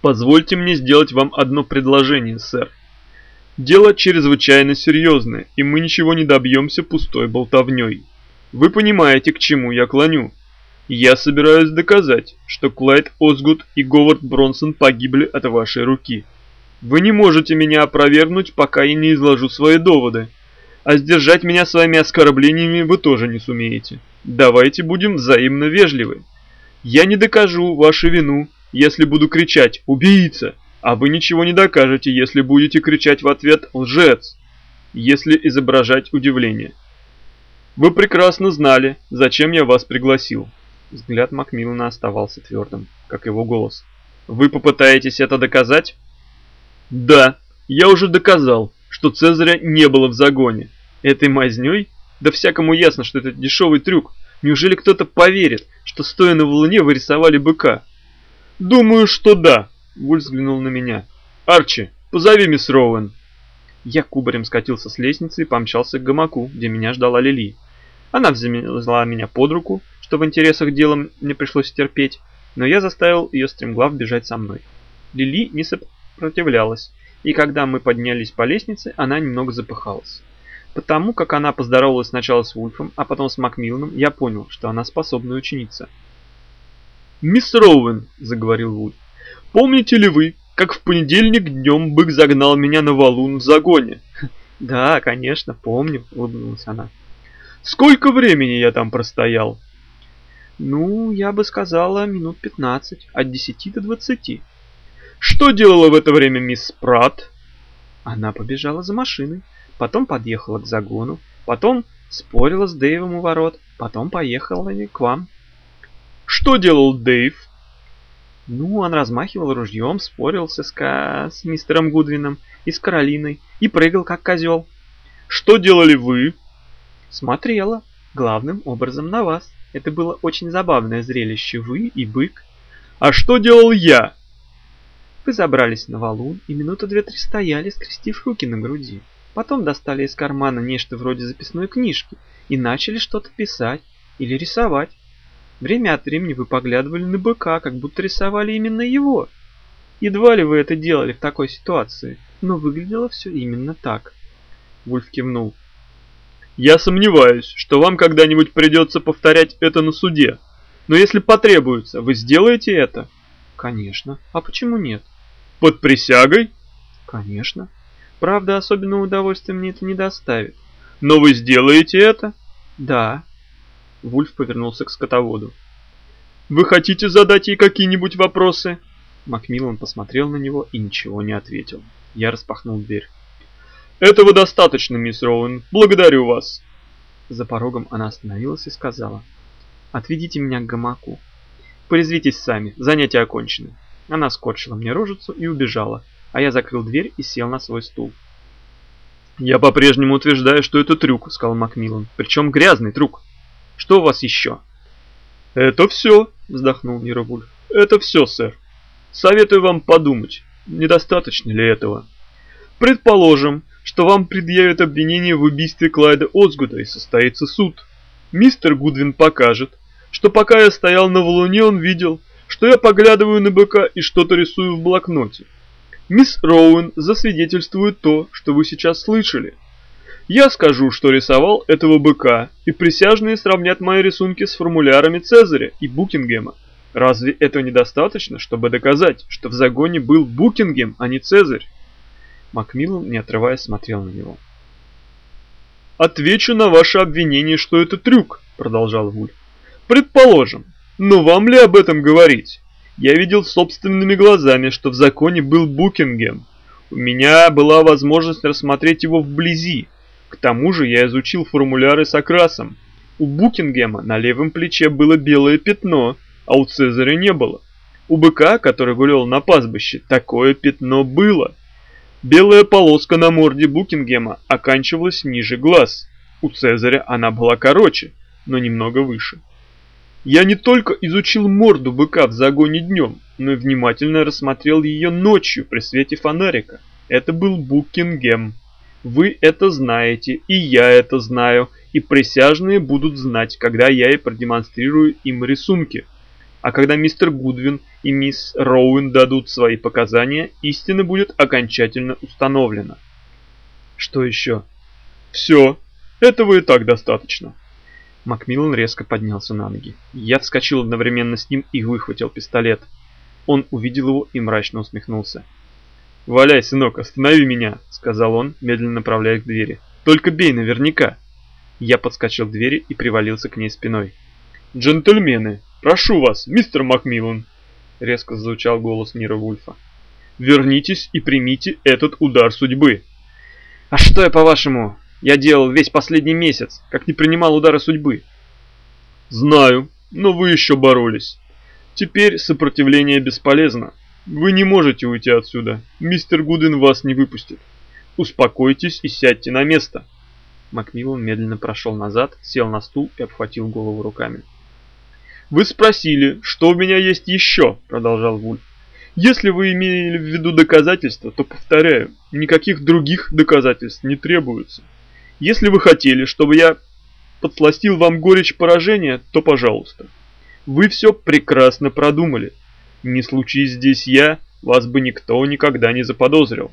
Позвольте мне сделать вам одно предложение, сэр. Дело чрезвычайно серьезное, и мы ничего не добьемся пустой болтовней. Вы понимаете, к чему я клоню. Я собираюсь доказать, что Клайд Озгуд и Говард Бронсон погибли от вашей руки. Вы не можете меня опровергнуть, пока я не изложу свои доводы. А сдержать меня своими оскорблениями вы тоже не сумеете. Давайте будем взаимно вежливы. Я не докажу вашу вину, если буду кричать «Убийца!», а вы ничего не докажете, если будете кричать в ответ «Лжец!», если изображать удивление. Вы прекрасно знали, зачем я вас пригласил. Взгляд Макмиллана оставался твердым, как его голос. Вы попытаетесь это доказать? Да, я уже доказал, что Цезаря не было в загоне. Этой мазнёй? Да всякому ясно, что это дешевый трюк. Неужели кто-то поверит, что стоя на валуне вы рисовали быка? Думаю, что да. Вуль взглянул на меня. Арчи, позови мисс Роуэн. Я кубарем скатился с лестницы и помчался к гамаку, где меня ждала Лили. Она взяла меня под руку, что в интересах дела мне пришлось терпеть, но я заставил ее стремглав бежать со мной. Лили не сопротивлялась, и когда мы поднялись по лестнице, она немного запыхалась. Потому как она поздоровалась сначала с Вульфом, а потом с Макмилланом, я понял, что она способная ученица. «Мисс Роуэн», — заговорил Вульф, — «помните ли вы, как в понедельник днем бык загнал меня на валун в загоне?» «Да, конечно, помню», — улыбнулась она. «Сколько времени я там простоял?» «Ну, я бы сказала, минут пятнадцать, от десяти до двадцати». «Что делала в это время мисс Пратт?» Она побежала за машиной потом подъехала к загону, потом спорила с Дэйвом у ворот, потом поехала к вам. Что делал Дэйв? Ну, он размахивал ружьем, спорился с, с мистером Гудвином и с Каролиной и прыгал как козел. Что делали вы? Смотрела, главным образом на вас. Это было очень забавное зрелище, вы и бык. А что делал я? Вы забрались на валун и минуты две-три стояли, скрестив руки на груди. Потом достали из кармана нечто вроде записной книжки и начали что-то писать или рисовать. Время от времени вы поглядывали на быка, как будто рисовали именно его. Едва ли вы это делали в такой ситуации, но выглядело все именно так. Вульф кивнул. Я сомневаюсь, что вам когда-нибудь придется повторять это на суде. Но если потребуется, вы сделаете это? Конечно. А почему нет? Под присягой? Конечно. Правда, особенного удовольствия мне это не доставит. Но вы сделаете это? Да. Вульф повернулся к скотоводу. Вы хотите задать ей какие-нибудь вопросы? Макмиллан посмотрел на него и ничего не ответил. Я распахнул дверь. Этого достаточно, мисс Роуэн. Благодарю вас. За порогом она остановилась и сказала. Отведите меня к гамаку. Порезвитесь сами, занятие окончено. Она скорчила мне рожицу и убежала, а я закрыл дверь и сел на свой стул. «Я по-прежнему утверждаю, что это трюк», — сказал Макмиллан. «Причем грязный трюк. Что у вас еще?» «Это все», — вздохнул Мировульф. «Это все, сэр. Советую вам подумать, недостаточно ли этого. Предположим, что вам предъявят обвинение в убийстве Клайда Озгуда и состоится суд. Мистер Гудвин покажет, что пока я стоял на валуне, он видел, что я поглядываю на быка и что-то рисую в блокноте. Мисс Роуэн засвидетельствует то, что вы сейчас слышали. Я скажу, что рисовал этого быка, и присяжные сравнят мои рисунки с формулярами Цезаря и Букингема. Разве этого недостаточно, чтобы доказать, что в загоне был Букингем, а не Цезарь? Макмиллан, не отрываясь, смотрел на него. «Отвечу на ваше обвинение, что это трюк», — продолжал Вульф. «Предположим, но вам ли об этом говорить? Я видел собственными глазами, что в законе был Букингем. У меня была возможность рассмотреть его вблизи. К тому же я изучил формуляры с окрасом. У Букингема на левом плече было белое пятно, а у Цезаря не было. У быка, который гулял на пастбище, такое пятно было. Белая полоска на морде Букингема оканчивалась ниже глаз. У Цезаря она была короче, но немного выше. Я не только изучил морду быка в загоне днем, но и внимательно рассмотрел ее ночью при свете фонарика. Это был Букингем. Вы это знаете, и я это знаю, и присяжные будут знать, когда я и продемонстрирую им рисунки. А когда мистер Гудвин и мисс Роуэн дадут свои показания, истина будет окончательно установлена. Что еще? Все. Этого и так достаточно. Макмиллан резко поднялся на ноги. Я вскочил одновременно с ним и выхватил пистолет. Он увидел его и мрачно усмехнулся. «Валяй, сынок, останови меня», — сказал он, медленно направляясь к двери. «Только бей наверняка». Я подскочил к двери и привалился к ней спиной. «Джентльмены, прошу вас, мистер Макмиллан», — резко звучал голос Нира Вульфа. «Вернитесь и примите этот удар судьбы». «А что я, по-вашему, я делал весь последний месяц, как не принимал удары судьбы?» «Знаю, но вы еще боролись. Теперь сопротивление бесполезно. Вы не можете уйти отсюда. Мистер Гудин вас не выпустит. Успокойтесь и сядьте на место. Макмиллан медленно прошел назад, сел на стул и обхватил голову руками. «Вы спросили, что у меня есть еще?» – продолжал Вульф. «Если вы имели в виду доказательства, то, повторяю, никаких других доказательств не требуется. Если вы хотели, чтобы я подсластил вам горечь поражения, то пожалуйста. Вы все прекрасно продумали. Не случись здесь я, вас бы никто никогда не заподозрил.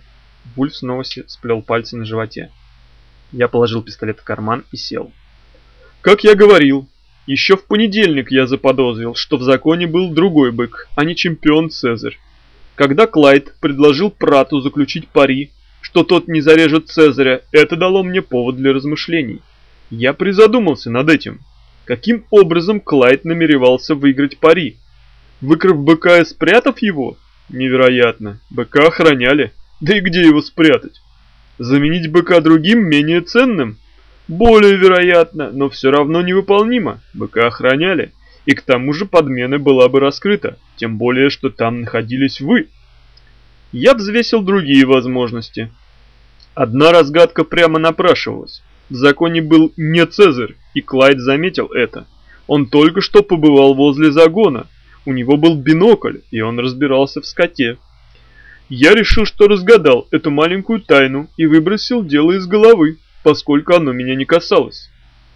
Вульф снова сплел пальцы на животе. Я положил пистолет в карман и сел. Как я говорил, еще в понедельник я заподозрил, что в законе был другой бык, а не чемпион Цезарь. Когда Клайд предложил Прату заключить пари, что тот не зарежет Цезаря, это дало мне повод для размышлений. Я призадумался над этим. Каким образом Клайд намеревался выиграть пари? Выкрав быка и спрятав его? Невероятно. Быка охраняли. Да и где его спрятать? Заменить быка другим, менее ценным? Более вероятно, но все равно невыполнимо. Быка охраняли. И к тому же подмена была бы раскрыта. Тем более, что там находились вы. Я взвесил другие возможности. Одна разгадка прямо напрашивалась. В законе был не Цезарь, и Клайд заметил это. Он только что побывал возле загона, у него был бинокль, и он разбирался в скоте. Я решил, что разгадал эту маленькую тайну и выбросил дело из головы, поскольку оно меня не касалось.